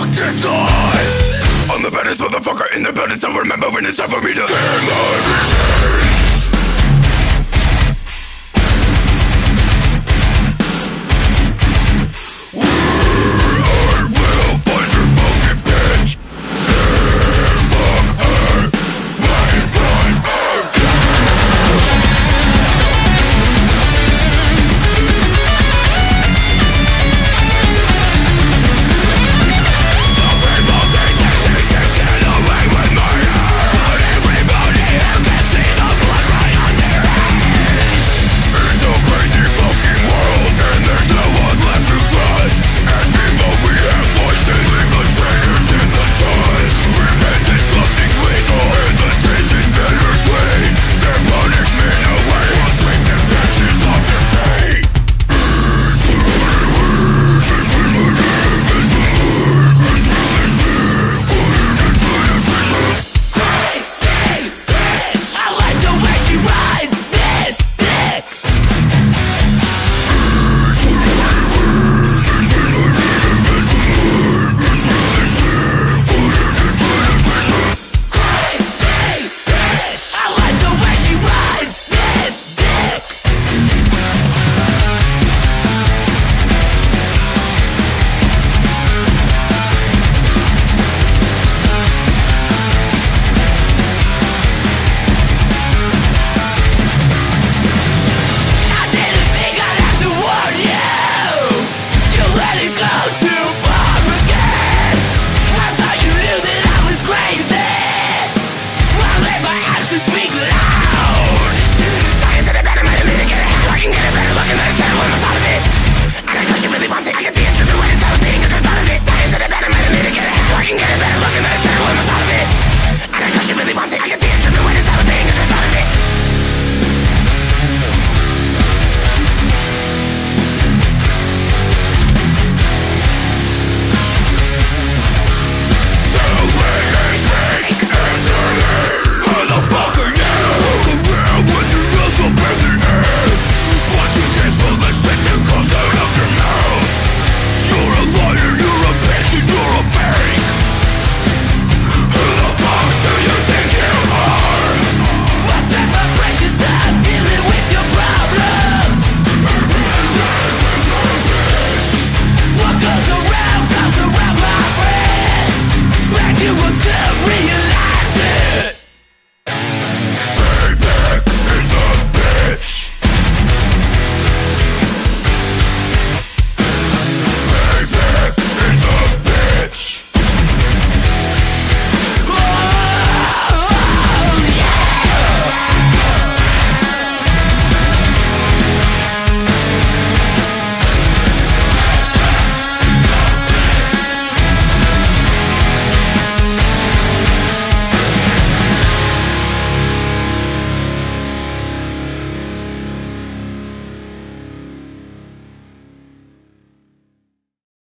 fucking die. I'm the baddest motherfucker in the building So remember when it's time for me to Stand my